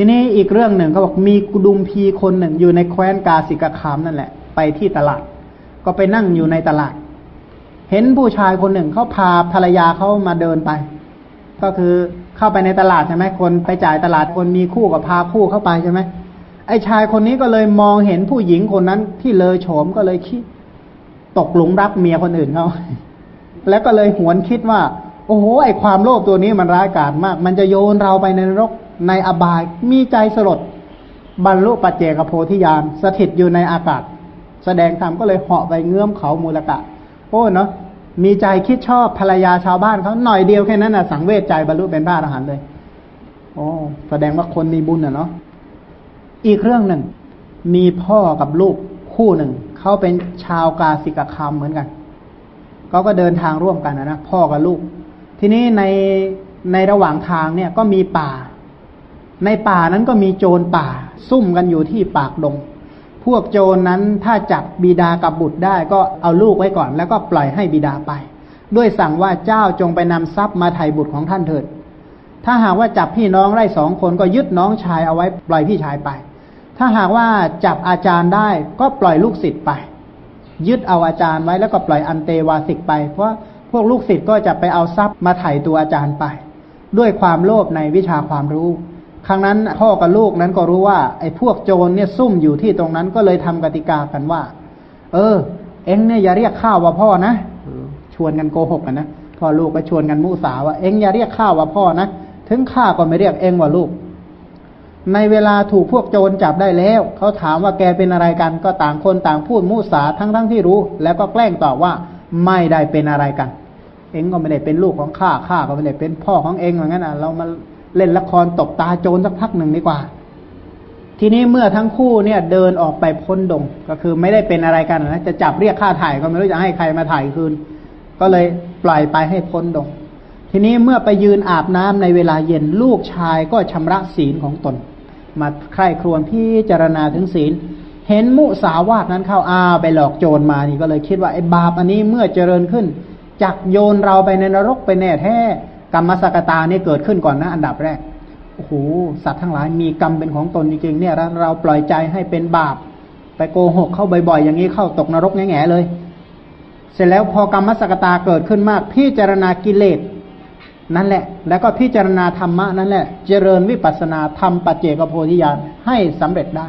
ทีนี้อีกเรื่องหนึ่งเขาบอกมีกุดุมพีคนหนึ่งอยู่ในแคว้นกาสิกคามนั่นแหละ ไปที่ตลาด ก็ไปนั่งอยู่ในตลาด เห็นผู้ชายคนหนึ่งเขาพาภรรยาเขามาเดินไป ก็คือเข้าไปในตลาดใช่ไหมคนไปจ่ายตลาดคนมีคู่กับพาคู่เข้าไปใช่ไหมไอ้ชายคนนี้ก็เลยมองเห็นผู้หญิงคนนั้นที่เลยโฉมก็เลยคิดตกหลุมรักเมียคนอื่นเขาแล้วก็เลยหวนคิดว่า โอ้โหไอความโลภตัวนี้มันร้ายกาจมาก มันจะโยนเราไปในนรก ในอบายมีใจสลดบรรลุปัจเจกโพธิญาณสถิตอยู่ในอากาศ แสดงธรรมก็เลยเหาะไปเงื้อมเขามูลกะ โอ้เนาะมีใจคิดชอบภรรยาชาวบ้านเขาหน่อยเดียวแค่นั้นนะสังเวชใจบรรลุเป็นพระอรหันต์เลยโอ้แสดงว่าคนมีบุญอะเนาะอีกเรื่องหนึ่ง มีพ่อกับลูกคู่หนึ่งเขาเป็นชาวกาสิกคามเหมือนกันเขาก็เดินทางร่วมกันนะนะพ่อกับลูก ทีนี้ในในระหว่างทางเนี่ยก็มีป่า ในป่านั้นก็มีโจรป่า ซุ่มกันอยู่ที่ปากดง พวกโจรนนั้นถ้าจับบิดากับบุตรได้ก็เอาลูกไว้ก่อน แล้วก็ปล่อยให้บิดาไป ด้วยสั่งว่าเจ้าจงไปนำทรัพย์มาไถ่บุตรของท่านเถิด ถ้าหากว่าจับพี่น้องได้สองคนก็ยึดน้องชายเอาไว้ปล่อยพี่ชายไป ถ้าหากว่าจับอาจารย์ได้ก็ปล่อยลูกศิษย์ไป ยึดเอาอาจารย์ไว้แล้วก็ปล่อยอันเตวาสิกไป เพราะพวกลูกศิษย์ก็จะไปเอาทรัพย์มาไถ่ตัวอาจารย์ไป ด้วยความโลภในวิชาความรู้ ครั้งนั้นพ่อกับลูกนั้นก็รู้ว่าไอ้พวกโจรเนี่ยซุ่มอยู่ที่ตรงนั้นก็เลยทำกติกากันว่า เออ เอ็งเนี่ยอย่าเรียกข้าวว่าพ่อนะชวนกันโกหกกันนะพ่อลูกก็ชวนกันมุสาว่าเอ็งอย่าเรียกข้าวว่าพ่อนะถึงข้าก็ไม่เรียกเอ็งว่าลูก ในเวลาถูกพวกโจรจับได้แล้วเขาถามว่าแกเป็นอะไรกัน ก็ต่างคนต่างพูดมุสาทั้งทั้งที่รู้ แล้วก็แกล้งตอบว่าไม่ได้เป็นอะไรกัน เองก็ไม่ได้เป็นลูกของข้าข้าก็ไม่ได้เป็นพ่อของเองเหมือนกันอะเรามา เล่นละครตบตาโจรสักพักหนึ่งดีกว่า ทีนี้เมื่อทั้งคู่เนี่ยเดินออกไปพ้นดง ก็คือไม่ได้เป็นอะไรกันนะจะจับเรียกค่าถ่ายก็ไม่รู้จะให้ใครมาถ่ายคืน ก็เลยปล่อยไปให้พ้นดง ทีนี้เมื่อไปยืนอาบน้ำในเวลาเย็นลูกชายก็ชำระศีลของตน มาใคร่ครวญพิจารณาถึงศีล เห็นมุสาวาทนั้นเข้าอาไปหลอกโจรมานี่ก็เลยคิดว่าไอ้บาปอันนี้เมื่อเจริญขึ้นจักโยนเราไปในนรกไปแน่แท้ กรรมสกตานี่เกิดขึ้นก่อนนะ อันดับแรกโอ้โหสัตว์ทั้งหลายมีกรรมเป็นของตนจริงๆเนี่ยเราปล่อยใจให้เป็นบาป ไปโกหกเข้าบ่อยๆ อย่างนี้เข้าตกนรกแง่ๆเลย เสร็จแล้วพอกรรมสกตาเกิดขึ้นมากพิจารณากิเลสนั่นแหละ แล้วก็พิจารณาธรรมะนั่นแหละ เจริญวิปัสนาทำปัจเจกโพธิญาณให้สำเร็จได้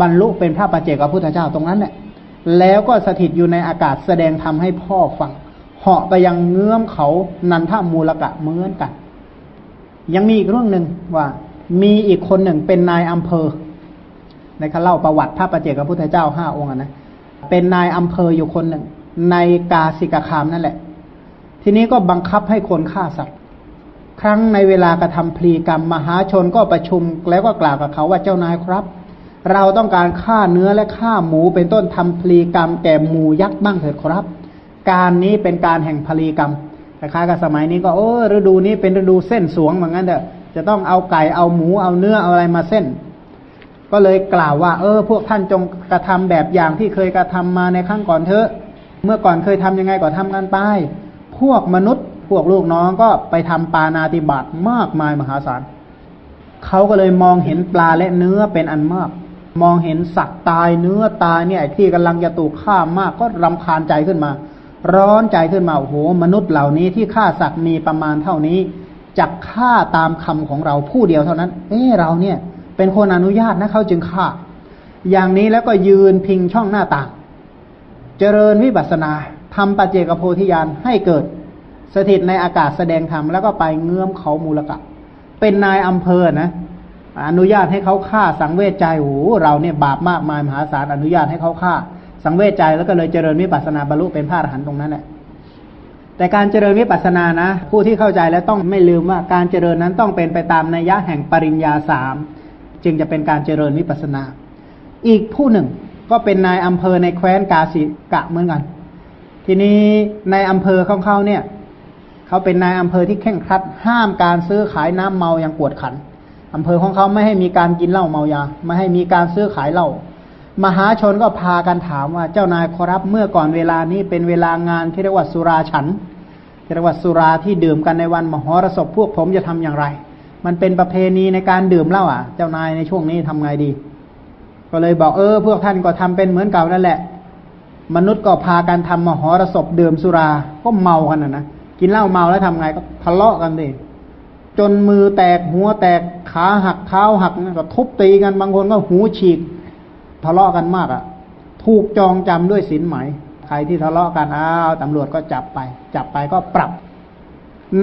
บรรลุเป็นพระปัจเจกพุทธเจ้าตรงนั้นแหละแล้วก็สถิตอยู่ในอากาศแสดงธรรมให้พ่อฟัง เหาะไปยังเงื้อมเขานันทมูลกะเหมือนกัน ยังมีอีกเรื่องหนึ่งว่า มีอีกคนหนึ่งเป็นนายอำเภอในข้าเล่าประวัติพระปัจเจกพุทธเจ้าห้าองค์นะเป็นนายอำเภออยู่คนหนึ่ง ในกาสิกคามนั่นแหละ ทีนี้ก็บังคับให้คนฆ่าสัตว์ ครั้งในเวลากระทำพลีกรรมมหาชนก็ประชุมแล้วก็กล่าวกับเขาว่าเจ้านายครับ เราต้องการฆ่าเนื้อและฆ่าหมูเป็นต้นทำพลีกรรมแก่หมูยักษ์บ้างเถิดครับ การนี้เป็นการแห่งพลีกรรมคล้ายกับสมัยนี้ก็โอ้ฤดูนี้เป็นฤดูเส้นสวงเหมือนกันเถอะจะต้องเอาไก่เอาหมูเอาเนื้อเอาอะไรมาเส้น ก็เลยกล่าวว่า เออ พวกท่านจงกระทำแบบอย่างที่เคยกระทำมาในครั้งก่อนเถอะ เมื่อก่อนเคยทำยังไงก็ทำกันไปพวกมนุษย์พวกลูกน้องก็ไปทำปานาติบาตมากมายมหาศาลเขาก็เลยมองเห็นปลาและเนื้อเป็นอันมาก มองเห็นสัตว์ตายเนื้อตายเนี่ยที่กำลังจะถูกฆ่ามากก็รำคาญใจขึ้นมา ร้อนใจขึ้นมาโอ้โหมนุษย์เหล่านี้ที่ฆ่าสัตว์มีประมาณเท่านี้จักฆ่าตามคำของเราผู้เดียวเท่านั้น เออเราเนี่ย เป็นคนอนุญาตนะเขาจึงฆ่า อย่างนี้แล้วก็ยืนพิงช่องหน้าต่าง เจริญวิปัสนาทำปัจเจกโพธิญาณให้เกิด สถิตในอากาศแสดงธรรมแล้วก็ไปเงื้อมเขามูลกะ เป็นนายอำเภอนะ อนุญาตให้เขาฆ่าสังเวชใจโอ้เราเนี่ยบาปมากมายมหาศาลอนุญาตให้เขาฆ่า สังเวชใจแล้วก็เลยเจริญวิปัสนาบรรลุเป็นพระอรหันต์ตรงนั้นแหละแต่การเจริญวิปัสนานะ ผู้ที่เข้าใจแล้วต้องไม่ลืมว่าการเจริญนั้นต้องเป็นไปตามนัยยะแห่งปริญญาสามจึงจะเป็นการเจริญวิปัสนา อีกผู้หนึ่งก็เป็นนายอำเภอในแคว้นกาสิกะเหมือนกัน ทีนี้ในอำเภอของเขาเนี่ยเขาเป็นนายอำเภอที่แข่งครัด ห้ามการซื้อขายน้ำเมาอย่างปวดขันอำเภอของเขาไม่ให้มีการกินเหล้าเมายา ไม่ให้มีการซื้อขายเหล้า มหาชนก็พากันถามว่าเจ้านายขอรับเมื่อก่อนเวลานี้เป็นเวลางานที่เรียกว่าสุราฉันเรียกว่าสุราที่ดื่มกันในวันมหรสพพวกผมจะทำอย่างไร มันเป็นประเพณีในการดื่มเหล้าอะ เจ้านายในช่วงนี้ทำไงดี ก็เลยบอกเออ พวกท่านก็ทำเป็นเหมือนเก่านั่นแหละ มนุษย์ก็พากันทำมหรสพดื่มสุราก็เมากันนะนะกินเหล้าเมาแล้วทำไงก็ทะเลาะกันดิจนมือแตกหัวแตกขาหักเท้าหักก็ทุบตีกันบางคนก็หูฉีก ทะเลาะกันมากอะ ถูกจองจำด้วยสินไหม ใครที่ทะเลาะกันอ้าวตำรวจก็จับไป จับไปก็ปรับ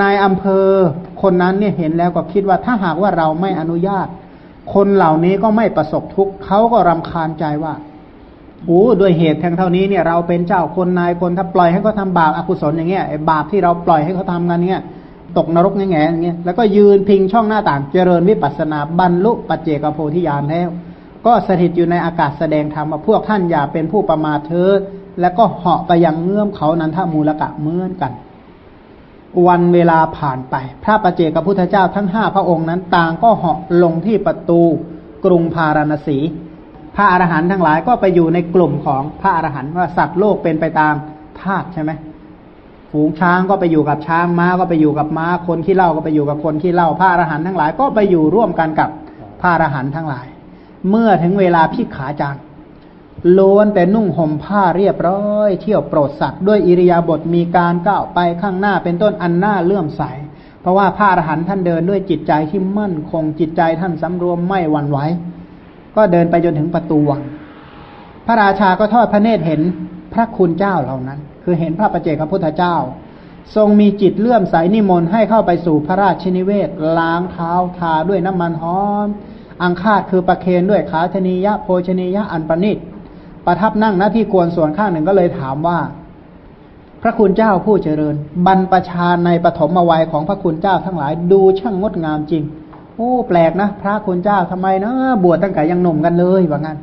นายอำเภอคนนั้นเนี่ยเห็นแล้วก็คิดว่าถ้าหากว่าเราไม่อนุญาต คนเหล่านี้ก็ไม่ประสบทุกข์เขาก็รำคาญใจว่าโอ้ด้วยเหตุแทงเท่านี้เนี่ยเราเป็นเจ้าคนนายคนถ้าปล่อยให้เขาทาบาปอกุศลอย่างเงี้ยบาปที่เราปล่อยให้เขาทากันเนี่ยตกนรกแง่ๆอย่างเงี้ยแล้วก็ยืนพิงช่องหน้าต่างเจริญวิปัสสนาบรรลุปัจเจกโพธิญาณแล้ว ก็สถิตอยู่ในอากาศแสดงธรรมว่าพวกท่านอย่าเป็นผู้ประมาทเถิดแล้วก็เหาะไปยังเงื่อมเขานันทมูลกะเมือนกัน วันเวลาผ่านไป พระประเจกับพุทธเจ้าทั้งห้าพระองค์นั้น ต่างก็เหาะลงที่ประตูกรุงพาราณสี พระอรหันต์ทั้งหลายก็ไปอยู่ในกลุ่มของพระอรหันต์ว่าสัตว์โลกเป็นไปตามธาตุใช่ไหมฝูงช้างก็ไปอยู่กับช้างม้าก็ไปอยู่กับม้าคนขี้เล่าก็ไปอยู่กับคนขี้เล่าพระอรหันต์ทั้งหลายก็ไปอยู่ร่วมกันกับพระอรหันต์ทั้งหลาย เมื่อถึงเวลาพิขาจารล้วนแต่นุ่งห่มผ้าเรียบร้อย เที่ยวโปรดสัตว์ด้วยอิริยาบถมีการก้าวไปข้างหน้าเป็นต้นอันหน้าเลื่อมใส เพราะว่าพระอรหันต์ท่านเดินด้วยจิตใจที่มั่นคงจิตใจท่านสำรวมไม่หวั่นไหวก็เดินไปจนถึงประตูวัง พระราชาก็ทอดพระเนตรเห็นพระคุณเจ้าเหล่านั้น คือเห็นพระประเจกพระพุทธเจ้า ทรงมีจิตเลื่อมใสนิมนต์ให้เข้าไปสู่พระราชนิเวศล้างเท้าทาด้วยน้ำมันหอม อังคาดคือประเคนด้วยขาชนียะโภชนียะอันประณีตประทับนั่งหน้าที่กวนส่วนข้างหนึ่งก็เลยถามว่า พระคุณเจ้าผู้เจริญ บรรปชาในปฐมวัยของพระคุณเจ้าทั้งหลายดูช่างงดงามจริง โอ้แปลกนะ พระคุณเจ้าทำไมนะ บวชตั้งแต่ยังหนุ่มกันเลยว่างั้น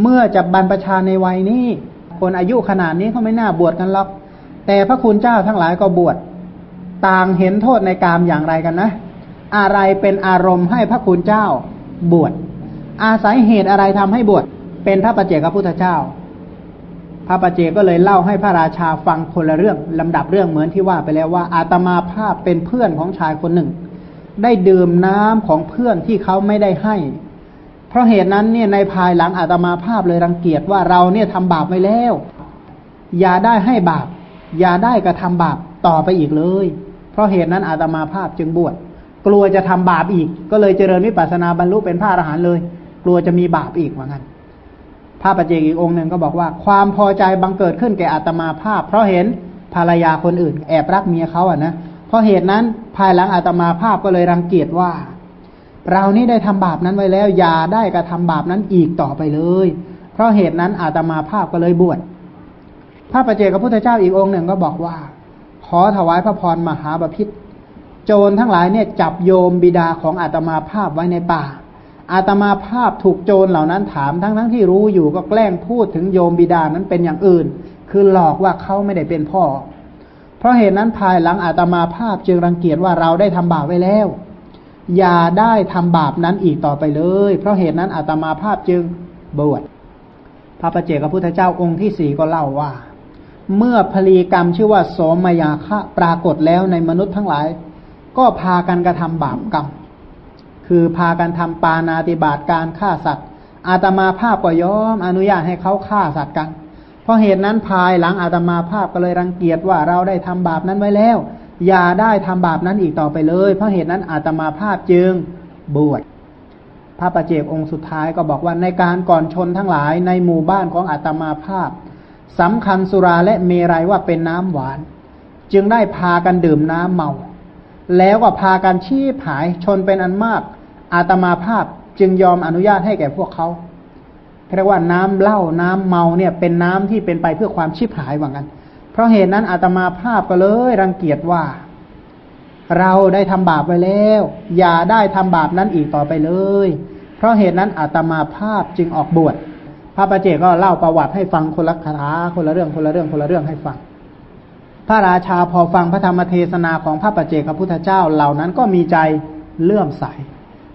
เมื่อจะบรรปชาในวัยนี้ คนอายุขนาดนี้เขาไม่น่าบวชกันหรอก แต่พระคุณเจ้าทั้งหลายก็บวชต่างเห็นโทษในกามอย่างไรกันนะ อะไรเป็นอารมณ์ให้พระคุณเจ้า บวช อาศัยเหตุอะไรทำให้บวช เป็นพระประเจกพระพุทธเจ้า พระประเจกก็เลยเล่าให้พระราชาฟังคนละเรื่องลำดับเรื่องเหมือนที่ว่าไปแล้วว่า อาตมาภาพเป็นเพื่อนของชายคนหนึ่ง ได้ดื่มน้ำของเพื่อนที่เขาไม่ได้ให้ เพราะเหตุนั้นเนี่ยในภายหลังอาตมาภาพเลยรังเกียจว่าเราเนี่ยทำบาปไว้แล้ว อย่าได้ให้บาป อย่าได้กระทำบาปต่อไปอีกเลย เพราะเหตุนั้นอาตมาภาพจึงบวช กลัวจะทำบาปอีก ก็เลยเจริญวิปัสสนาบรรลุเป็นพระอรหันต์เลย กลัวจะมีบาปอีกว่างั้นพระปัจเจกอีกองค์หนึ่งก็บอกว่า ความพอใจบังเกิดขึ้นแก่อัตมาภาพ เพราะเห็นภรรยาคนอื่น แอบรักเมียเขาอะนะเพราะเหตุนั้นภายหลังอัตมาภาพก็เลยรังเกียจว่า เรานี่ได้ทำบาปนั้นไว้แล้ว อย่าได้กระทำบาปนั้นอีกต่อไปเลย เพราะเหตุนั้นอาตมาภาพก็เลยบวชพระปัจเจกพระพุทธเจ้าอีกองค์หนึ่งก็บอกว่า ขอถวายพระพรมหาบพิษ โจรทั้งหลายเนี่ยจับโยมบิดาของอาตมาภาพไว้ในป่า อาตมาภาพถูกโจรเหล่านั้นถามทั้งทั้งที่รู้อยู่ก็แกล้งพูดถึงโยมบิดานั้นเป็นอย่างอื่น คือหลอกว่าเขาไม่ได้เป็นพ่อ เพราะเหตุนั้นภายหลังอาตมาภาพจึงรังเกียจว่าเราได้ทำบาปไว้แล้ว อย่าได้ทำบาปนั้นอีกต่อไปเลย เพราะเหตุนั้นอาตมาภาพจึงบวชพระประเจกพระพุทธเจ้าองค์ที่สี่ก็เล่าว่า เมื่อพลีกรรมชื่อว่าโสมยาคะปรากฏแล้วในมนุษย์ทั้งหลาย ก็พากันกระทำบาปกรรม คือพากันทำปานาติบาตการฆ่าสัตว์ อาตมาภาพก็ยอมอนุญาตให้เขาฆ่าสัตว์กัน เพราะเหตุนั้นภายหลังอาตมาภาพก็เลยรังเกียจว่าเราได้ทำบาปนั้นไว้แล้ว อย่าได้ทำบาปนั้นอีกต่อไปเลย เพราะเหตุนั้นอาตมาภาพจึงบวชพระประเจกองค์สุดท้ายก็บอกว่าในการก่อนชนทั้งหลายในหมู่บ้านของอาตมาภาพสำคัญสุราและเมรัยว่าเป็นน้ำหวาน จึงได้พากันดื่มน้ำเมา แล้วก็พากันชี้ผายชนเป็นอันมาก อาตมาภาพจึงยอมอนุญาตให้แก่พวกเขาเรียกว่าน้ำเหล้าน้ำเมาเนี่ยเป็นน้ำที่เป็นไปเพื่อความชิบหายหว่างั้นเพราะเหตุนั้นอาตมาภาพก็เลยรังเกียจว่า เราได้ทำบาปไว้แล้ว อย่าได้ทำบาปนั้นอีกต่อไปเลย เพราะเหตุนั้นอาตมาภาพจึงออกบวชพระประเจก็เล่าประวัติให้ฟังคนละคาถาคนละเรื่องคนละเรื่องคนละเรื่องให้ฟัง พระราชาพอฟังพระธรรมเทศนาของพระประเจกขพุทธเจ้าเหล่านั้นก็มีใจเลื่อมใส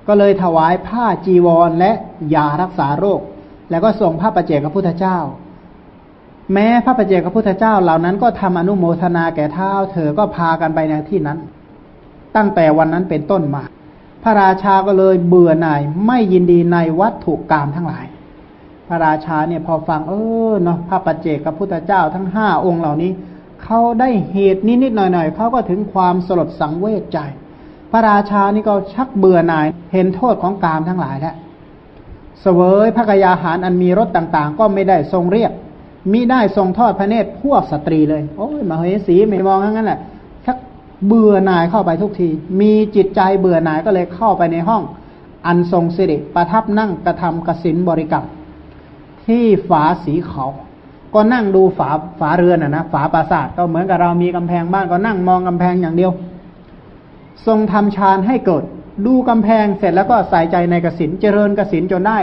ก็เลยถวายผ้าจีวรและยารักษาโรค แล้วก็ส่งพระประเจกพุทธเจ้า แม้พระประเจกพุทธเจ้าเหล่านั้นก็ทำอนุโมทนาแก่เท้าเธอก็พากันไปในที่นั้น ตั้งแต่วันนั้นเป็นต้นมา พระราชาก็เลยเบื่อหน่ายไม่ยินดีในวัตถุกรรมทั้งหลาย พระราชาเนี่ยพอฟังเออเนาะพระปัจเจกพุทธเจ้าทั้งห้าองค์เหล่านี้ เขาได้เหตุนิดๆหน่อยๆเขาก็ถึงความสลดสังเวชใจ พระราชานี่ก็ชักเบื่อหน่ายเห็นโทษของกามทั้งหลายแล้วเสวยพระกยาหารอันมีรสต่างๆ ก็ไม่ได้ทรงเรียกมิได้ทรงทอดพระเนตรพวกสตรีเลย โอ้ยมาเฮสีไม่มองทั้งนั้นแหละชักเบื่อหน่ายเข้าไปทุกที มีจิตใจเบื่อหน่ายก็เลยเข้าไปในห้อง อันทรงสิริประทับนั่งกระทำกสินบริกรรมที่ฝาสีขาว ก็นั่งดูฝาฝาเรือนอะนะฝาปราสาทก็เหมือนกับเรามีกำแพงบ้านก็นั่งมองกำแพงอย่างเดียว ทรงทำฌานให้เกิด ดูกำแพงเสร็จแล้วก็ใส่ใจในกสินเจริญกสินจนได้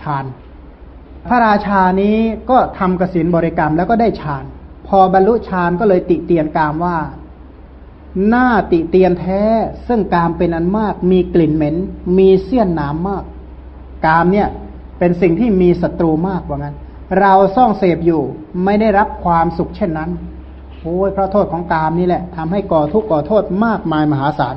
ฌาน พระราชานี้ก็ทำกสินบริกรรมแล้วก็ได้ฌาน พอบรรลุฌานก็เลยติเตียนกามว่าหน้าติเตียนแท้ซึ่งกามเป็นอันมาก มีกลิ่นเหม็น มีเสี้ยนหนามมาก กามเนี่ยเป็นสิ่งที่มีศัตรูมากว่างั้น เราซ่องเสพอยู่ไม่ได้รับความสุขเช่นนั้นโอ้ยเพราะโทษของกามนี่แหละทำให้ก่อทุกข์ก่อโทษมากมายมหาศาล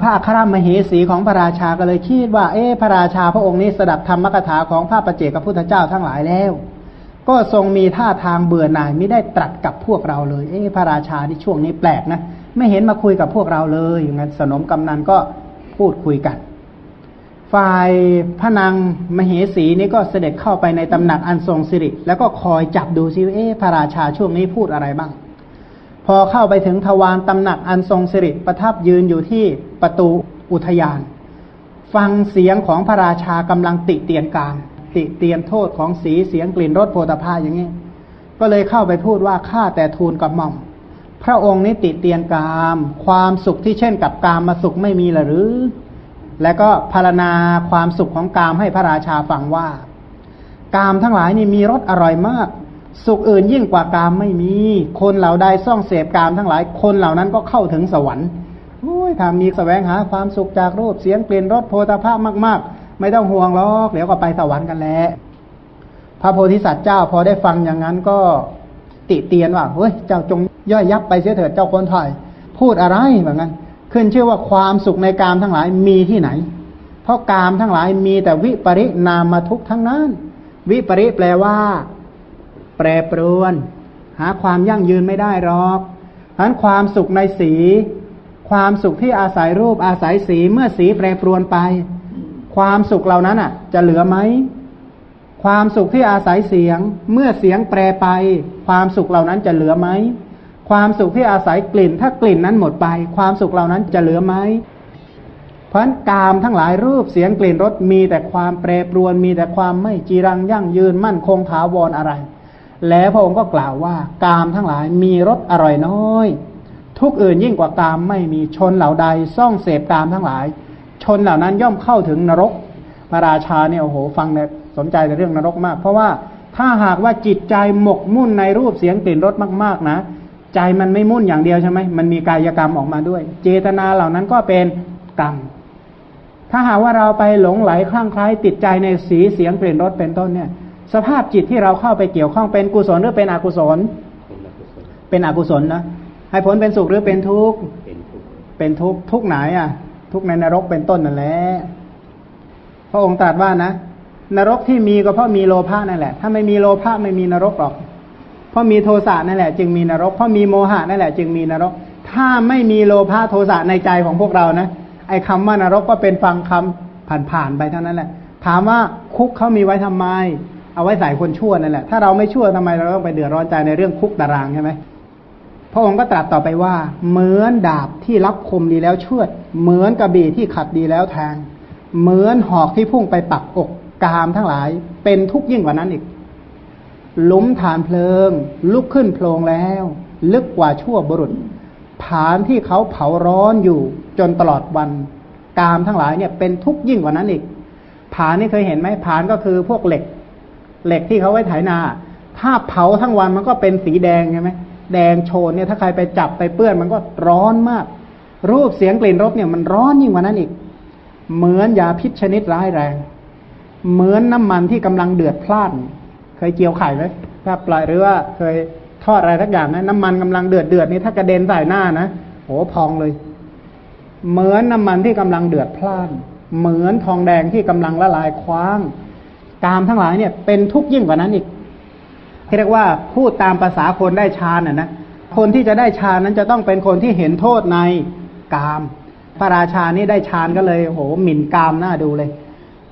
พระครมเหสีของพระราชาก็เลยคิดว่า เอ๊พระราชาพระองค์นี้สดับธรรมกถาของพระประเจกับพุทธเจ้าทั้งหลายแล้ว ก็ทรงมีท่าทางเบื่อหน่ายไม่ได้ตรัสกับพวกเราเลย เอ๊พระราชาที่ช่วงนี้แปลกนะ ไม่เห็นมาคุยกับพวกเราเลยอย่างนั้นสนมกำนันก็พูดคุยกัน ฝ่ายพระนางมเหสีนี้ก็เสด็จเข้าไปในตำหนักอันทรงสิริ แล้วก็คอยจับดูซิเอ๊พระราชาช่วงนี้พูดอะไรบ้าง พอเข้าไปถึงทวารตำหนักอันทรงสิริประทับยืนอยู่ที่ประตูอุทยาน ฟังเสียงของพระราชากำลังติเตียนการ ติเตียนโทษของสีเสียงกลิ่นรสโพธภาอย่างนี้ ก็เลยเข้าไปพูดว่าข้าแต่ทูลกับหม่อม พระองค์นี้ติเตียนกาม ความสุขที่เช่นกับกามมาสุขไม่มีหรือ และก็พารณาความสุขของกามให้พระราชาฟังว่า กามทั้งหลายนี่มีรสอร่อยมาก สุขอื่นยิ่งกว่ากามไม่มี คนเหล่าใดซ่องเสพกามทั้งหลาย คนเหล่านั้นก็เข้าถึงสวรรค์โอ้ยถ้ามีแสวงหาความสุขจากรูปเสียงเปลี่ยนรสโพธาภาพมาก ๆ ไม่ต้องห่วงหรอกเดี๋ยวก็ไปสวรรค์กันแล้วพระโพธิสัตว์เจ้าพอได้ฟังอย่างนั้นก็ติเตียนว่าเฮ้ยเจ้าจงย่อยยับไปเสียเถิดเจ้าคนถอย พูดอะไรเหมือนกัน ขึ้นชื่อว่าความสุขในกามทั้งหลายมีที่ไหน เพราะกามทั้งหลายมีแต่วิปริณามาทุกทั้งนั้น วิปริแปลว่า แปรปรวน หาความยั่งยืนไม่ได้หรอกฉะนั้นความสุขในสี ความสุขที่อาศัยรูปอาศัยสีเมื่อสีแปรปรวนไป ความสุขเหล่านั้นอะ จะเหลือไหมความสุขที่อาศัยเสียง เมื่อเสียงแปรไป ความสุขเหล่านั้นจะเหลือไหม ความสุขที่อาศัยกลิ่น ถ้ากลิ่นนั้นหมดไป ความสุขเหล่านั้นจะเหลือไหมเพราะฉะนั้นกามทั้งหลายรูปเสียงกลิ่นรสมีแต่ความแปรปรวน มีแต่ความไม่จีรังยั่งยืนมั่นคงถาวรออะไร แล้วพระองค์ก็กล่าวว่ากามทั้งหลายมีรสอร่อยน้อย ทุกอื่นยิ่งกว่ากามไม่มีชนเหล่าใดซ่องเสพกามทั้งหลาย ชนเหล่านั้นย่อมเข้าถึงนรกพระราชาเนี่ยโอ้โหฟังเนี่ยสนใจในเรื่องนรกมาก เพราะว่าถ้าหากว่าจิตใจหมกมุ่นในรูปเสียงกลิ่นรสมากๆนะ ใจมันไม่มุ่นอย่างเดียวใช่ไหมมันมีกายกรรมออกมาด้วย เจตนาเหล่านั้นก็เป็นกรรม ถ้าหากว่าเราไปหลงไหลคลั่งไคล้ติดใจในสีเสียงกลิ่นรสเป็นต้นเนี่ย สภาพจิตที่เราเข้าไปเกี่ยวข้องเป็นกุศลหรือเป็นอกุศล เป็นอกุศลนะให้ผลเป็นสุขหรือเป็นทุกข์เป็นทุกข์ทุกไหนอะ ทุกในนรกเป็นต้นนั่นแหละพระองค์ตรัสว่านะนรกที่มีก็เพราะมีโลภะนั่นแหละ ถ้าไม่มีโลภะไม่มีนรกหรอก เพราะมีโทสะนั่นแหละจึงมีนรก เพราะมีโมหะนั่นแหละจึงมีนรก ถ้าไม่มีโลภะโทสะในใจของพวกเรานะ ไอ้คาว่านรกก็เป็นฟังคำผ่านๆไปเท่านั้นแหละ ถามว่าคุกเขามีไว้ทำไม เอาไว้ใส่คนชั่วนั่นแหละ ถ้าเราไม่ชั่วทำไมเราต้องไปเดือดร้อนใจในเรื่องคุกตารางใช่ไหมพระองค์ก็ตรัสต่อไปว่า เหมือนดาบที่รับคมดีแล้วเชือด เหมือนกระบี่ที่ขัดดีแล้วแทง เหมือนหอกที่พุ่งไปปักอกกามทั้งหลาย เป็นทุกข์ยิ่งกว่านั้นอีก ลุ้มฐานเพลิง ลุกขึ้นโพลงแล้ว ลึกกว่าชั่วบุรุษผานที่เขาเผาร้อนอยู่จนตลอดวัน กามทั้งหลายเนี่ยเป็นทุกข์ยิ่งกว่านั้นอีกผานนี่เคยเห็นไหมผานก็คือพวกเหล็ก เหล็กที่เขาไว้ไถนา ถ้าเผาทั้งวันมันก็เป็นสีแดงใช่ไหมแดงโชนเนี่ยถ้าใครไปจับไปเปื้อนมันก็ร้อนมาก รูปเสียงกลิ่นรสเนี่ยมันร้อนยิ่งกว่านั้นอีก เหมือนยาพิษชนิดร้ายแรง เหมือนน้ำมันที่กำลังเดือดพล่าน เคยเจียวไข่ไหมถ้าปล่อยหรือว่าเคยทอดอะไรทักอย่างนะน้ำมันกำลังเดือดเดือดนี่ถ้ากระเด็นใส่หน้านะโอ้พองเลย เหมือนน้ำมันที่กำลังเดือดพล่าน เหมือนทองแดงที่กำลังละลายคว้างกามทั้งหลายเนี่ย เป็นทุกข์ยิ่งกว่านั้นอีกเรียกว่าพูดตามภาษาคนได้ฌานน่ะนะคนที่จะได้ฌานนั้นจะต้องเป็นคนที่เห็นโทษในกาม พระราชานี่ได้ฌานก็เลยโหหมิ่นกามน่าดูเลย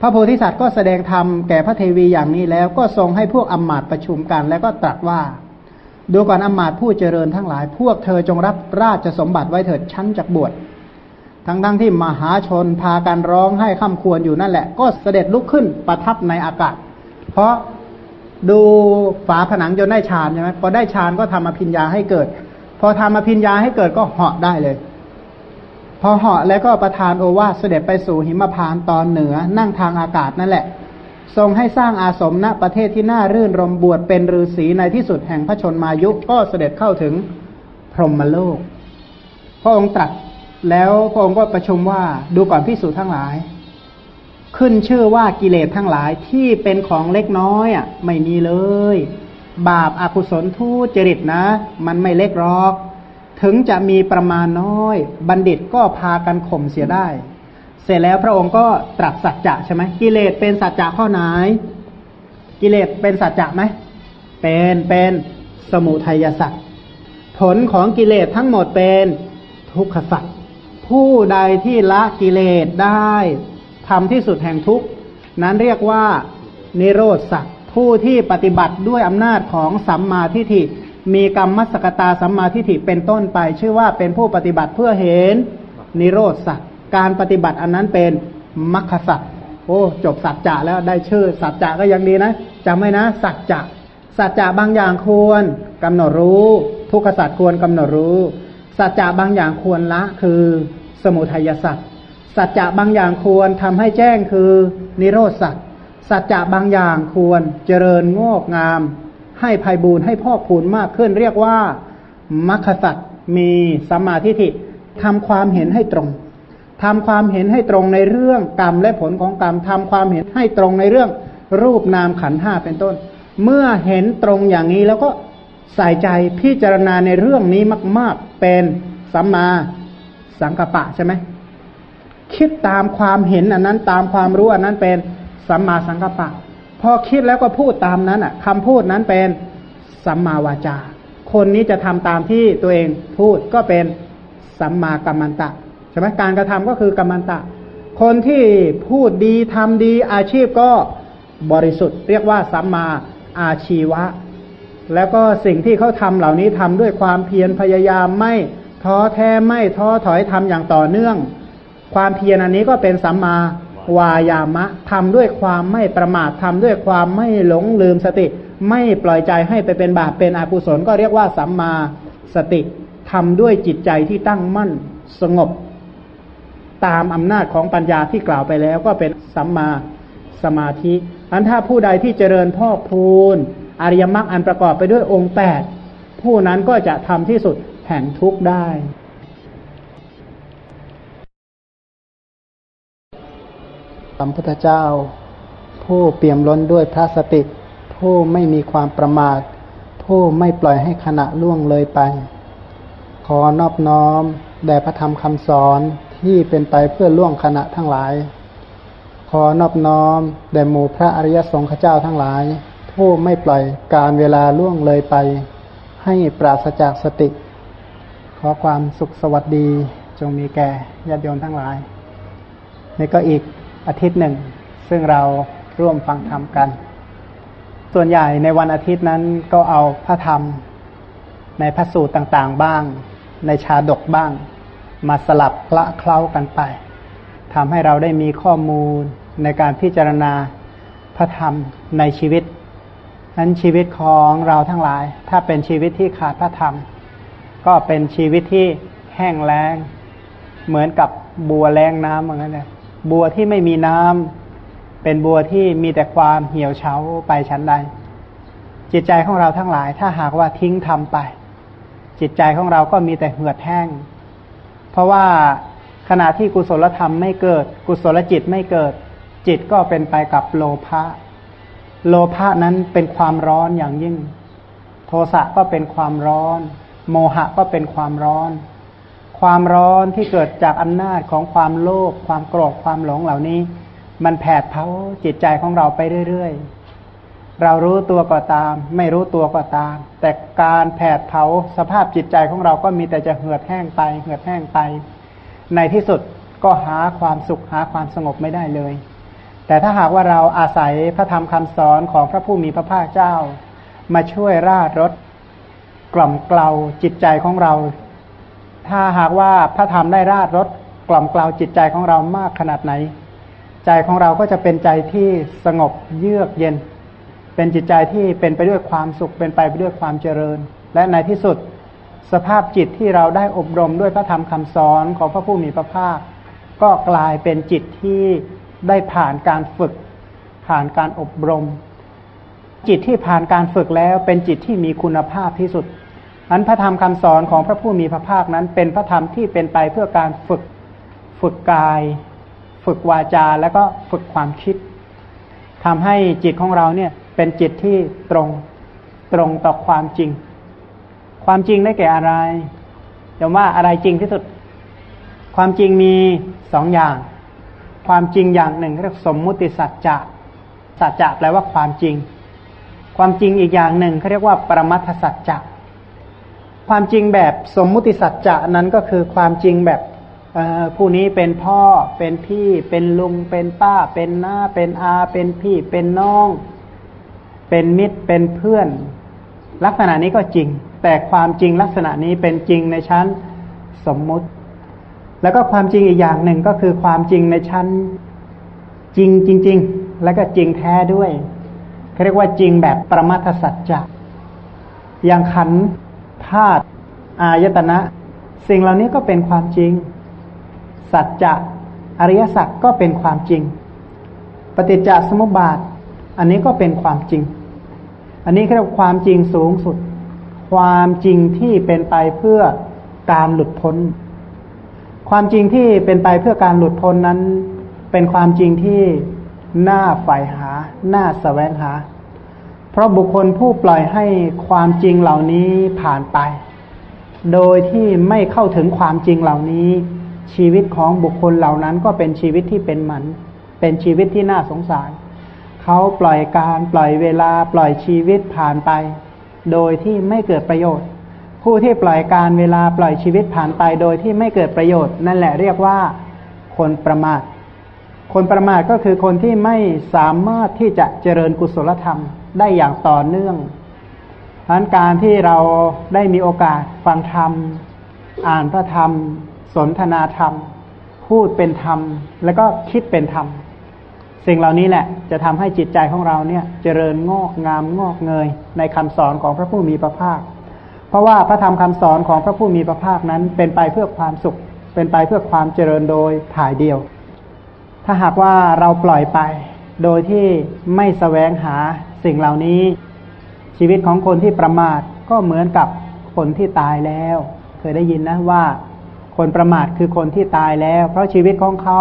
พระโพธิสัตว์ก็แสดงธรรมแก่พระเทวีอย่างนี้แล้ว ก็ทรงให้พวกอมมาตประชุมกัน แล้วก็ตรัสว่า ดูก่อนอมมาตผู้เจริญทั้งหลาย พวกเธอจงรับราชสมบัติไว้เถิดชั้นจากบวชทั้งทั้งที่มหาชนพากันร้องให้ข้าควรอยู่นั่นแหละ ก็เสด็จลุกขึ้นประทับในอากาศ เพราะดูฝาผนังจนได้ฌานใช่ไหมพอได้ฌานก็ทำอภิญญาให้เกิด พอทำอภิญญาให้เกิดก็เหาะได้เลย พอเหาะแล้วก็ประทานโอวาสเสด็จไปสู่หิมพานตอนเหนือนั่งทางอากาศนั่นแหละ ทรงให้สร้างอาสมณประเทศที่น่ารื่นรมบวชเป็นฤาษีในที่สุดแห่งพระชนมายุก็เสด็จเข้าถึงพรหมโลก พระองค์ตรัสแล้วพระองค์ก็ประชุมว่าดูก่อนพิสูจน์ทั้งหลาย ขึ้นชื่อว่ากิเลสทั้งหลายที่เป็นของเล็กน้อยอะไม่มีเลย บาปอากุศลทุจริตนะ มันไม่เล็กหรอก ถึงจะมีประมาณน้อย บัณฑิตก็พากันข่มเสียได้ เสร็จแล้วพระองค์ก็ตรัสสัจจะใช่ไหมกิเลสเป็นสัจจะข้อไหน กิเลสเป็นสัจจะไหมเป็นเป็นสมุทัยสัจผลของกิเลสทั้งหมดเป็นทุกขสัจผู้ใดที่ละกิเลสได้ทำที่สุดแห่งทุกนั้นเรียกว่านิโรธสัตว์ผู้ที่ปฏิบัติด้วยอำนาจของสัมมาทิฏฐิ มีกรรมมัสกตาสัมมาทิฏฐิเป็นต้นไป ชื่อว่าเป็นผู้ปฏิบัติเพื่อเห็นนิโรธสัตว์การปฏิบัติอันนั้นเป็นมัคคสัตว์โอ้จบสัจจะแล้วได้ชื่อสัจจะก็ยังดีนะจำไว้นะ สัจจะสัจจะบางอย่างควรกำหนดรู้ ทุกขสัจควรกำหนดรู้ สัจจะบางอย่างควรละคือสมุทัยสัจสัจจะบางอย่างควรทำให้แจ้งคือนิโรธสัจสัจจะบางอย่างควรเจริญงอกงาม ให้ภัยบูรให้พ่อกพูนมากขึ้น เรียกว่ามัคคสัจมีสัมมาทิฏฐิทำความเห็นให้ตรงทำความเห็นให้ตรงในเรื่องกรรมและผลของกรรมทำความเห็นให้ตรงในเรื่องรูปนามขันห้าเป็นต้น เมื่อเห็นตรงอย่างนี้แล้วก็ใส่ใจพิจารณาในเรื่องนี้มาก ๆ เป็นสัมมาสังกปะใช่ไหมคิดตามความเห็นอันนั้นตามความรู้อันนั้นเป็นสัมมาสังกปะ พอคิดแล้วก็พูดตามนั้นอะคำพูดนั้นเป็นสัมมาวาจา คนนี้จะทำตามที่ตัวเองพูดก็เป็นสัมมากัมมันตะใช่ไหมการกระทำก็คือกัมมันตะ คนที่พูดดีทำดีอาชีพก็บริสุทธิ์ เรียกว่าสัมมาอาชีวะ แล้วก็สิ่งที่เขาทำเหล่านี้ทำด้วยความเพียรพยายามไม่ท้อแท้ไม่ท้อถอยทำอย่างต่อเนื่อง ความเพียรอันนี้ก็เป็นสัมมา วายามะทำด้วยความไม่ประมาททำด้วยความไม่หลงลืมสติ ไม่ปล่อยใจให้ไปเป็นบาปเป็นอกุศลก็เรียกว่าสัมมาสติทำด้วยจิตใจที่ตั้งมั่นสงบ ตามอำนาจของปัญญาที่กล่าวไปแล้วก็เป็นสัมมาสมาธิอันถ้าผู้ใดที่เจริญพ่อพูนอริยมรรคอันประกอบไปด้วยองค์แปดผู้นั้นก็จะทำที่สุดแห่งทุกข์ได้ สัมพุทธเจ้า ผู้เปี่ยมล้นด้วยพระสติ ผู้ไม่มีความประมาท ผู้ไม่ปล่อยให้ขณะล่วงเลยไป ขอนอบน้อมแด่พระธรรมคำสอนที่เป็นไปเพื่อล่วงขณะทั้งหลาย ขอนอบน้อมแด่หมู่พระอริยสงฆ์เจ้าทั้งหลาย ผู้ไม่ปล่อยการเวลาล่วงเลยไป ให้ปราศจากสติ ขอความสุขสวัสดีจงมีแก่ญาติโยมทั้งหลายนี่ก็อีก อาทิตย์หนึ่ง ซึ่งเราร่วมฟังธรรมกัน ส่วนใหญ่ในวันอาทิตย์นั้นก็เอาพระธรรมในพระสูตรต่างๆบ้าง ในชาดกบ้าง มาสลับคละเคล้ากันไปทำให้เราได้มีข้อมูลในการพิจารณาพระธรรมในชีวิตนั้นชีวิตของเราทั้งหลาย ถ้าเป็นชีวิตที่ขาดพระธรรม ก็เป็นชีวิตที่แห้งแล้ง เหมือนกับบัวแรงน้ำเหมือนกันเลย บัวที่ไม่มีน้ำเป็นบัวที่มีแต่ความเหี่ยวเฉาไปชั้นใด จิตใจของเราทั้งหลาย ถ้าหากว่าทิ้งทำไป จิตใจของเราก็มีแต่เหือดแห้ง เพราะว่าขณะที่กุศลธรรมไม่เกิด กุศลจิตไม่เกิด จิตก็เป็นไปกับโลภะโลภะนั้นเป็นความร้อนอย่างยิ่ง โทสะก็เป็นความร้อน โมหะก็เป็นความร้อน ความร้อนที่เกิดจากอำนาจของความโลภความโกรธความหลงเหล่านี้ มันแผดเผาจิตใจของเราไปเรื่อยๆ เรารู้ตัวก็ตาม ไม่รู้ตัวก็ตาม แต่การแผดเผาสภาพจิตใจของเราก็มีแต่จะเหือดแห้งไป เหือดแห้งไป ในที่สุดก็หาความสุขหาความสงบไม่ได้เลย แต่ถ้าหากว่าเราอาศัยพระธรรมคำสอนของพระผู้มีพระภาคเจ้า มาช่วยราดรถกล่อมเกลาจิตใจของเรา ถ้าหากว่าพระธรรมได้ราดรถกล่อมกล่าวจิตใจของเรามากขนาดไหน ใจของเราก็จะเป็นใจที่สงบเยือกเย็น เป็นจิตใจที่เป็นไปด้วยความสุข เป็นไปด้วยความเจริญ และในที่สุดสภาพจิตที่เราได้อบรมด้วยพระธรรมคำสอนของพระผู้มีพระภาค ก็กลายเป็นจิตที่ได้ผ่านการฝึก ผ่านการอบรม จิตที่ผ่านการฝึกแล้วเป็นจิตที่มีคุณภาพที่สุด อันพระธรรมคำสอนของพระผู้มีพระภาคนั้น เป็นพระธรรมที่เป็นไปเพื่อการฝึกฝึกกาย ฝึกวาจาแล้วก็ฝึกความคิดทำให้จิตของเราเนี่ยเป็นจิตที่ตรงตรงต่อความจริง ความจริงได้แก่อะไรจะว่าอะไรจริงที่สุด ความจริงมีสองอย่าง ความจริงอย่างหนึ่งเรียกสมมุติสัจจะสัจจะแปลว่าความจริง ความจริงอีกอย่างหนึ่งเขาเรียกว่า ปรมัตถสัจจะ ความจริงแบบสมมุติสัจจะนั้นก็คือความจริงแบบผู้นี้เป็นพ่อเป็นพี่ เป็นลุง เป็นป้า เป็นน้า เป็นอา เป็นพี่ เป็นน้อง เป็นมิตร เป็นเพื่อน ลักษณะนี้ก็จริง แต่ความจริงลักษณะนี้เป็นจริงในชั้นสมมุติ แล้วก็ความจริงอีกอย่างหนึ่งก็คือความจริงในชั้นจริงจริง ๆ แล้วก็จริงแท้ด้วยเขาเรียกว่าจริงแบบประมาทสัจจะอย่างขัน ธาตุอายตนะ สิ่งเหล่านี้ก็เป็นความจริง สัจจะอริยสัจก็เป็นความจริง ปฏิจจสมุปบาท อันนี้ก็เป็นความจริง อันนี้เรียกความจริงสูงสุด ความจริงที่เป็นไปเพื่อการหลุดพ้น ความจริงที่เป็นไปเพื่อการหลุดพ้นนั้น เป็นความจริงที่น่าใฝ่หา น่าสแสวงหา เพราะบุคคลผู้ปล่อยให้ความจริงเหล่านี้ผ่านไป โดยที่ไม่เข้าถึงความจริงเหล่านี้ ชีวิตของบุคคลเหล่านั้นก็เป็นชีวิตที่เป็นหมัน เป็นชีวิตที่น่าสงสาร เขาปล่อยการปล่อยเวลาปล่อยชีวิตผ่านไป โดยที่ไม่เกิดประโยชน์ ผู้ที่ปล่อยการเวลาปล่อยชีวิตผ่านไป โดยที่ไม่เกิดประโยชน์ นั่นแหละเรียกว่าคนประมาท คนประมาทก็คือคนที่ไม่สามารถที่จะเจริญกุศลธรรมได้อย่างต่อเนื่องเพราะการที่เราได้มีโอกาสฟังธรรม อ่านพระธรรม สนทนาธรรม พูดเป็นธรรม แล้วก็คิดเป็นธรรม สิ่งเหล่านี้แหละ จะทำให้จิตใจของเราเนี่ย เจริญงอกงามงอกเงย ในคำสอนของพระผู้มีพระภาค เพราะว่าพระธรรมคำสอนของพระผู้มีพระภาคนั้น เป็นไปเพื่อความสุข เป็นไปเพื่อความเจริญโดยถ่ายเดียว ถ้าหากว่าเราปล่อยไป โดยที่ไม่สแสวงหาสิ่งเหล่านี้ ชีวิตของคนที่ประมาทก็เหมือนกับคนที่ตายแล้ว เคยได้ยินนะว่า คนประมาทคือคนที่ตายแล้ว เพราะชีวิตของเขา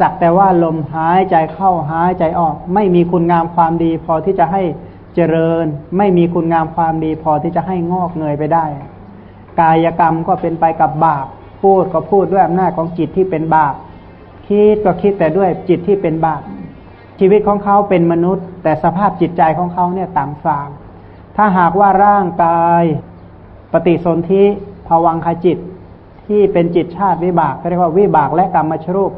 สักแต่ว่าลมหายใจเข้าหายใจออก ไม่มีคุณงามความดี พอที่จะให้เจริญ ไม่มีคุณงามความดี พอที่จะให้งอกเงยไปได้ กายกรรมก็เป็นไปกับบาป พูดก็พูดด้วยอำนาจของจิตที่เป็นบาป คิดก็คิดแต่ด้วยจิตที่เป็นบาปชีวิตของเขาเป็นมนุษย์ แต่สภาพจิตใจของเขาเนี่ยต่ำทราม ถ้าหากว่าร่างกายปฏิสนธิภวังคจิต ที่เป็นจิตชาติวิบากเรียกว่าวิบากและกรรมชรูป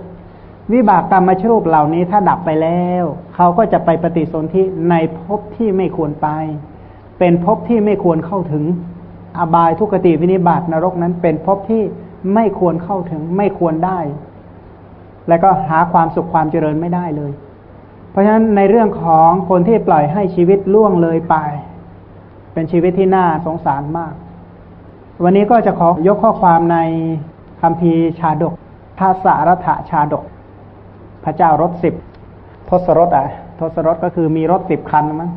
วิบากกรรมชรูปเหล่านี้ถ้าดับไปแล้ว เขาก็จะไปปฏิสนธิในภพที่ไม่ควรไป เป็นภพที่ไม่ควรเข้าถึง อบายทุกติวินิบาตนรกนั้นเป็นภพที่ไม่ควรเข้าถึงไม่ควรได้ และก็หาความสุขความเจริญไม่ได้เลย เพราะฉะนั้นในเรื่องของคนที่ปล่อยให้ชีวิตล่วงเลยไป เป็นชีวิตที่น่าสงสารมาก วันนี้ก็จะขอยกข้อความในคำพีชาดกภาษารัฐชาดก พระเจ้ารถสิบทศรถอะทศรถก็คือมีรถสิบคันมั้ง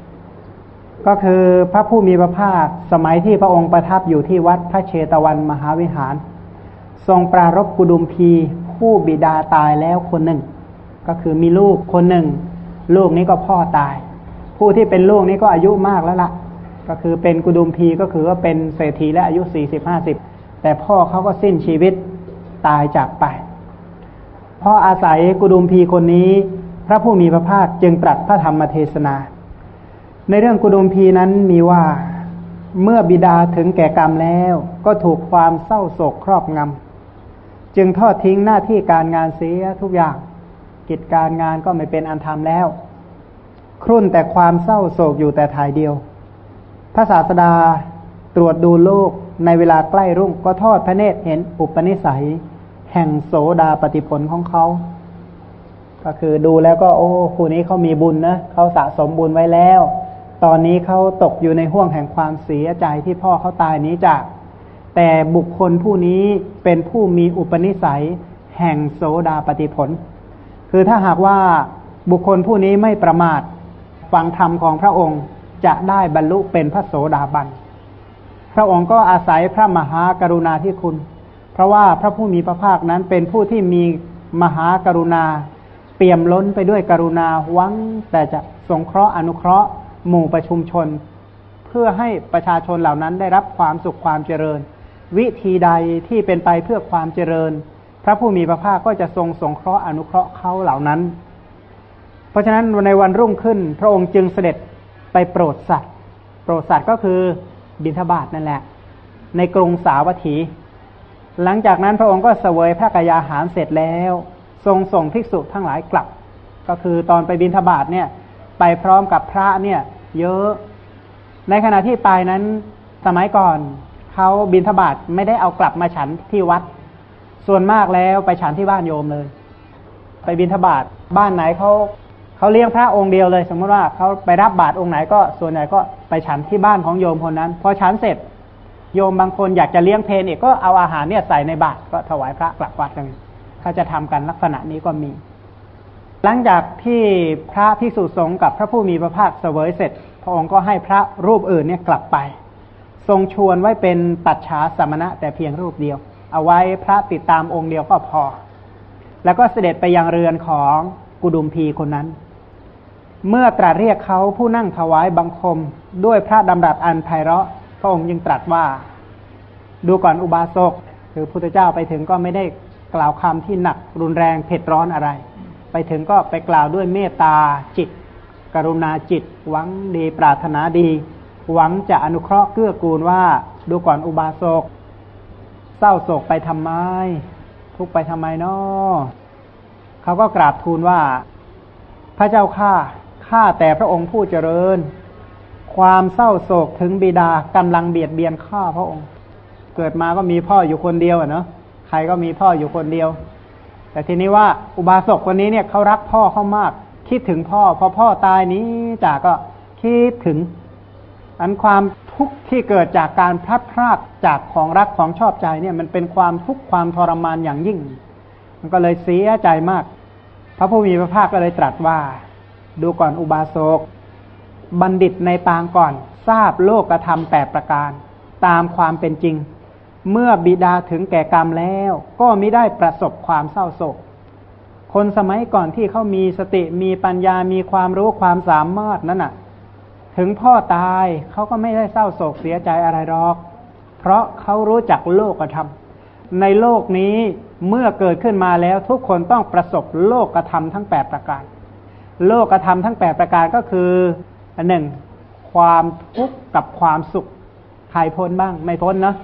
ก็คือพระผู้มีพระภาคสมัยที่พระองค์ประทับอยู่ที่วัดพระเชตวันมหาวิหาร ทรงปรารบกุดุมพี ผู้บิดาตายแล้วคนหนึ่ง ก็คือมีลูกคนหนึ่ง ลูกนี้ก็พ่อตาย ผู้ที่เป็นลูกนี้ก็อายุมากแล้วละ่ะ ก็คือเป็นกุดุมพีก็คือว่าเป็นเศรษฐีและอายุสี่สิบห้าสิบแต่พ่อเขาก็สิ้นชีวิตตายจากไปพ่ออาศัยกุดุมพีคนนี้ พระผู้มีพระภาคจึงตรัสพระธรรมเทศนา ในเรื่องกุดุมพีนั้นมีว่าเมื่อบิดาถึงแก่กรรมแล้ว ก็ถูกความเศร้าโศกครอบงำ จึงทอดทิ้งหน้าที่การงานเสียทุกอย่าง กิจการงานก็ไม่เป็นอันทำแล้ว ครุ่นแต่ความเศร้าโศกอยู่แต่ทายเดียว พระศาสดาตรวจดูโลกในเวลาใกล้รุ่งก็ทอดพระเนตรเห็นอุปนิสัย แห่งโสดาปฏิผลของเขา ก็คือดูแล้วก็โอ้คู่นี้เขามีบุญนะเขาสะสมบุญไว้แล้ว ตอนนี้เขาตกอยู่ในห่วงแห่งความเสียใจที่พ่อเขาตายนี้จาก แต่บุคคลผู้นี้เป็นผู้มีอุปนิสัยแห่งโสดาปฏิผล คือถ้าหากว่าบุคคลผู้นี้ไม่ประมาทฟังธรรมของพระองค์จะได้บรรลุเป็นพระโสดาบัน พระองค์ก็อาศัยพระมหากรุณาธิคุณ เพราะว่าพระผู้มีพระภาคนั้นเป็นผู้ที่มีมหากรุณา เปี่ยมล้นไปด้วยกรุณาหวังแต่จะสงเคราะห์อนุเคราะห์หมู่ประชุมชน เพื่อให้ประชาชนเหล่านั้นได้รับความสุขความเจริญ วิธีใดที่เป็นไปเพื่อความเจริญ พระผู้มีพระภาคก็จะทรงสงเคราะห์อนุเคราะห์เขาเหล่านั้น เพราะฉะนั้นในวันรุ่งขึ้น พระองค์จึงเสด็จไปโปรดสัตว์ โปรดสัตว์ก็คือบิณฑบาตนั่นแหละ ในกรุงสาวัตถี หลังจากนั้นพระองค์ก็เสวยพระกยาหารเสร็จแล้ว ทรงส่งภิกษุทั้งหลายกลับ ก็คือตอนไปบิณฑบาตเนี่ย ไปพร้อมกับพระเนี่ย เยอะ ในขณะที่ไปนั้นสมัยก่อน เขาบิณฑบาตไม่ได้เอากลับมาฉันที่วัด ส่วนมากแล้วไปฉันที่บ้านโยมเลย ไปบิณฑบาตบ้านไหนเขาเขาเลี้ยงพระองค์เดียวเลย สมมติว่าเขาไปรับบาตรองค์ไหนก็ส่วนใหญ่ก็ไปฉันที่บ้านของโยมคนนั้นพอฉันเสร็จโยมบางคนอยากจะเลี้ยงเพนอีกก็เอาอาหารเนี่ยใส่ในบาตรก็ถวายพระกลับวัดกันเขาจะทำกันลักษณะนี้ก็มี หลังจากที่พระภิกษุสงฆ์กับพระผู้มีพระภาคเสวยเสร็จ พระองค์ก็ให้พระรูปอื่นเนี่ยกลับไป ทรงชวนไว้เป็นตัดฉาสมณะแต่เพียงรูปเดียว เอาไว้พระติดตามองค์เดียวก็พอ แล้วก็เสด็จไปยังเรือนของกุดุมพีคนนั้น เมื่อตรัสเรียกเขาผู้นั่งถวายบังคมด้วยพระดำรัสอันไพเราะพระองค์ยังตรัสว่า ดูก่อนอุบาสกคือพุทธเจ้าไปถึงก็ไม่ได้กล่าวคำที่หนักรุนแรงเผ็ดร้อนอะไร ไปถึงก็ไปกล่าวด้วยเมตตาจิต กรุณาจิต หวังดีปรารถนาดี หวังจะอนุเคราะห์เกื้อกูลว่าดูก่อนอุบาสกเศร้าโศกไปทำไม ทุกไปทำไมนาะเขาก็กราบทูลว่า พระเจ้าข้าข้าแต่พระองค์ผู้เจริญ ความเศร้าโศกถึงบิดากำลังเบียดเบียนข้าพระองค์ เกิดมาก็มีพ่ออยู่คนเดียวอะเนาะใครก็มีพ่ออยู่คนเดียว แต่ทีนี้ว่าอุบาสกคนนี้เนี่ยเขารักพ่อเขามาก คิดถึงพ่อพอพ่อตายนี้จากก็คิดถึง อันความทุกข์ที่เกิดจากการพลัดพรากจากของรักของชอบใจเนี่ยมันเป็นความทุกข์ความทรมานอย่างยิ่ง มันก็เลยเสียใจมาก พระผู้มีพระภาคก็เลยตรัสว่า ดูก่อนอุบาสกบัณฑิตในปางก่อนทราบโลกธรรมแปดประการ ตามความเป็นจริง เมื่อบิดาถึงแก่กรรมแล้ว ก็ไม่ได้ประสบความเศร้าโศก คนสมัยก่อนที่เขามีสติมีปัญญามีความรู้ความสามารถนั่นน่ะ ถึงพ่อตายเขาก็ไม่ได้เศร้าโศกเสียใจอะไรหรอก เพราะเขารู้จักโลกธรรมในโลกนี้เมื่อเกิดขึ้นมาแล้วทุกคนต้องประสบโลกธรรมทั้งแปดประการ โลกธรรมทั้งแปดประการก็คือหนึ่งความทุกข์กับความสุขใครพ้นบ้างไม่พ้นเนาะ